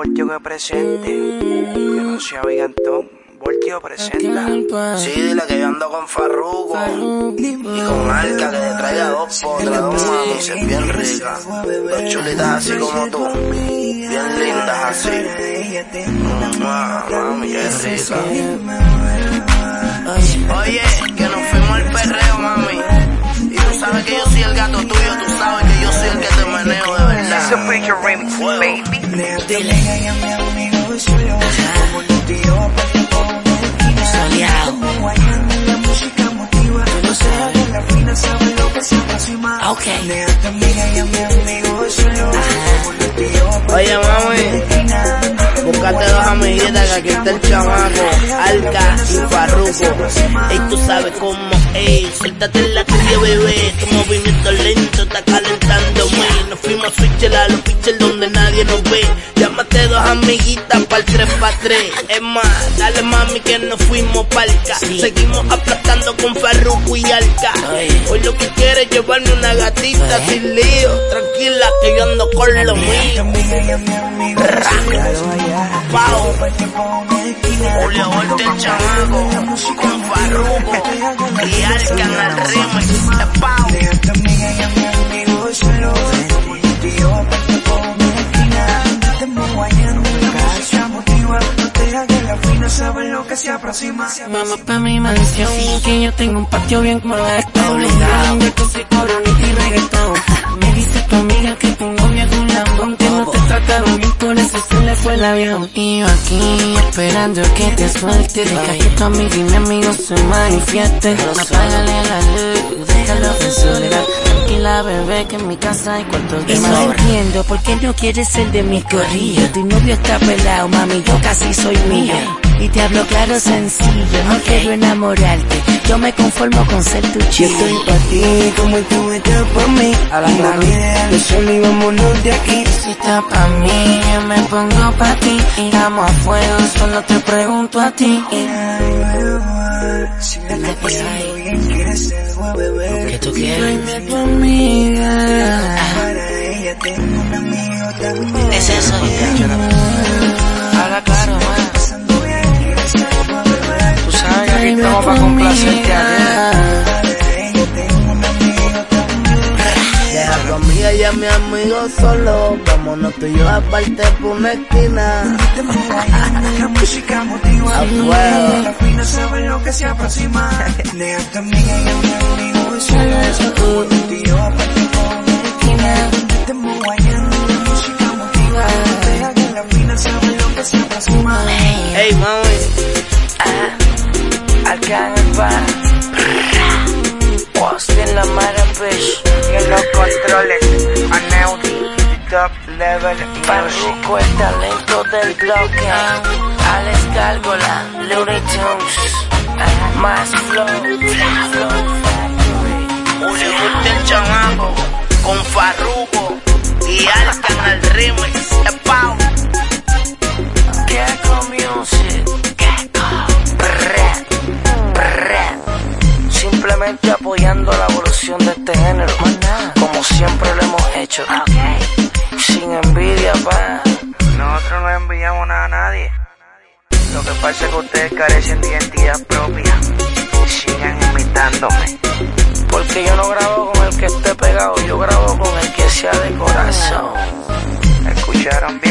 Voltio que presente. Que no sea Vigantón. Voltio presenta. Sí, dile que yo ando con Farruko. Y con Alca que le traiga dos potras, dos mamis, es bien rica. Dos chulitas así como tú. Bien lindas así. Mamá, mami, qué rica. Oye, que nos fuimos al perreo, mami. Y tú sabes que yo soy el gato tuyo, tú sabes que yo soy el que te. Remix, baby. Okay. Oye, mami, búscate dos amiguitas que aquí está el chamaco, Alca y Farruko. Ey, tú sabes cómo, ey, suéltate la tuya, bebé. Tu movimiento lento está calentándome. Nos fuimos a los pitchers donde nadie nos ve. Llámate dos amiguitas para el 3 pa' 3. Es más, dale mami que nos fuimos palca. Seguimos aplastando con Farruko y Alca. Hoy lo que quieres es llevarme una gatita sin lío. Tranquila que yo ando con lo mío. Pau. Julio Volta el chamaco. Con Farruko. Y Alca en el remix. Vamos pa' mi mansión, que yo tengo un patio bien molesto. Obligado. De cosas cobran y reggaetón. Me dice tu amiga que tu novia es un lambón, que no te trataron bien, por eso se le fue el avión. Y yo aquí, esperando que te suelte. Deja que tu amiga y mi amigo se manifieste. Apágale la luz, déjalo en soledad. Tranquila, bebé, que en mi casa hay cuartos de Y no entiendo por qué no quieres ser de mi corrillo. Tu novio está pelado, mami, yo casi soy mío. Y te hablo claro, sencillo, no quiero enamorarte. Yo me conformo con ser tu Yo chico. estoy pa' ti como tú estás pa' mí. A la olvides el sol y vámonos de aquí. Si está pa' mí, yo me pongo pa' ti. Estamos a fuego, solo te pregunto a ti. Si la estás pasando bien, quieres ser bebé. ¿Qué tú quieres? Tu amiga. Para ella tengo un amigo también. Es eso, Habla estamos para complacerte a. Deja tu amiga y a mi amigo solo. Vámonos tú y yo aparte por una esquina. La música motiva. A fuego. La fina sabe lo que se aproxima. Deja tu amiga y a mi amigo solo. Como tú y yo aparte La mara, bitch. Y en los controles, Aneudi, Top Level. Farruko, el talento del bloque. Alex Gárgola, Looney Tunes. Más flow. Volta el chamaco. Con Farruko. Y Alca en el remix. Pau. Gecko Music. Gecko. Brr. Simplemente apoyando la este género, como siempre lo hemos hecho, sin envidia, pa. Nosotros no enviamos nada a nadie. Lo que pasa es que ustedes carecen de identidad propia. Sigan imitándome. Porque yo no grabo con el que esté pegado, yo grabo con el que sea de corazón. ¿Escucharon bien?